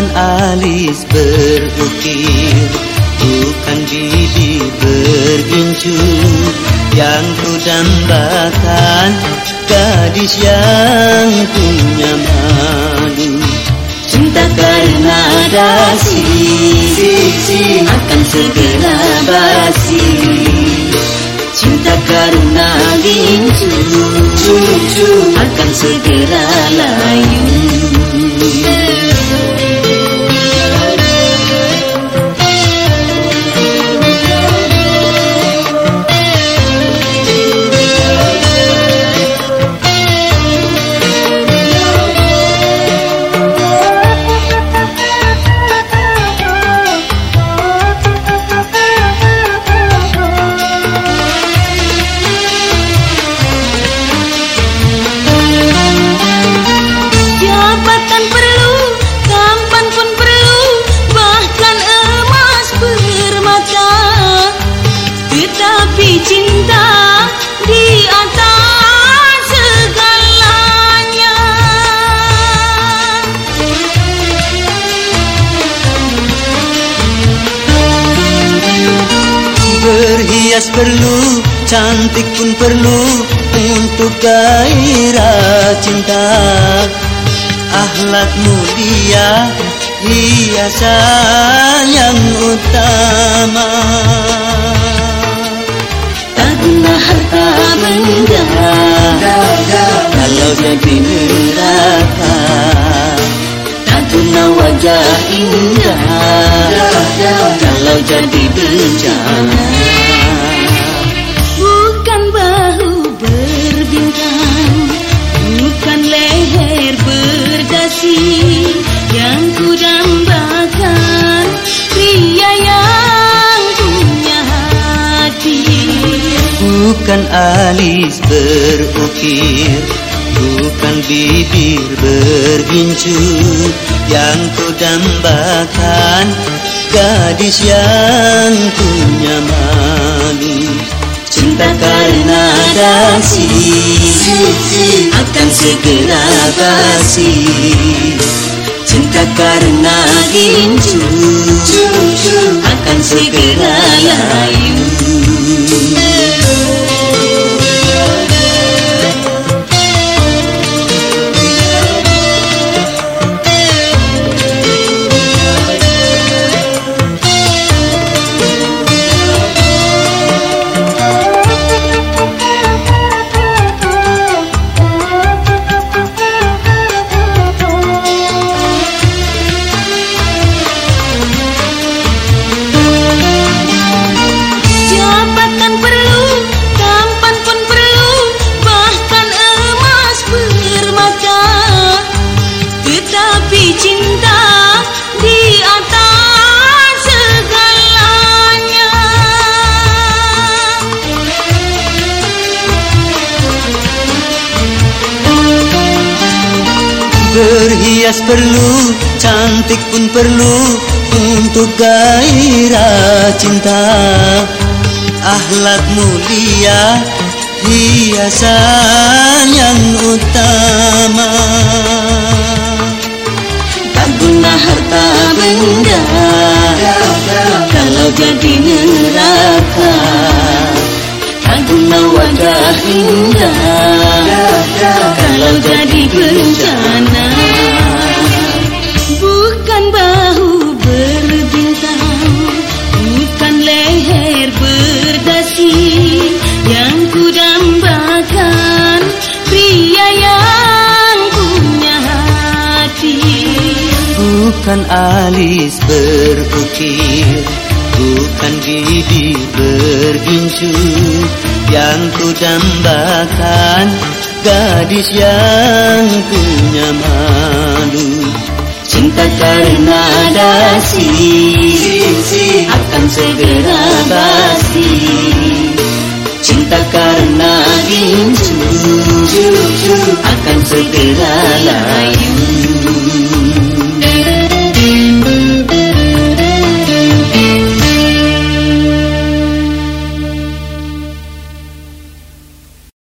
Bukan alis berukir Bukan bibir bergincu Yang ku dambakan Gadis yang punya malu Cinta karena dasi Akan segera basi. Cinta karena gincu Akan Berhias perlu, cantik pun perlu Untuk gairah cinta. Ahlak mulia, hiasan yang utama. Tak guna harta benda. Kalau jadi neraka Tak guna wajah indah. Kalau jadi bencana Bukan alis berukir Bukan bibir bergincu Yang ku dambakan Gadis yang punya malu Cinta karena dasi Akan segera basi Cinta karena gincu Berhias perlu, cantik pun perlu Untuk gairah cinta. Ahlak mulia, hiasan yang utama jadi neraka. Guna wajah indah Kalau jadi bencana. Bukan bahu berbintang Bukan leher berdasi Yang ku dambakan. Pria yang punya hati Bukan alis berukir Bukan bibir bergincu Yang ku dambakan Gadis yang punya malu Cinta karena dasi Akan segera basi. Cinta karena gincu Akan segera layu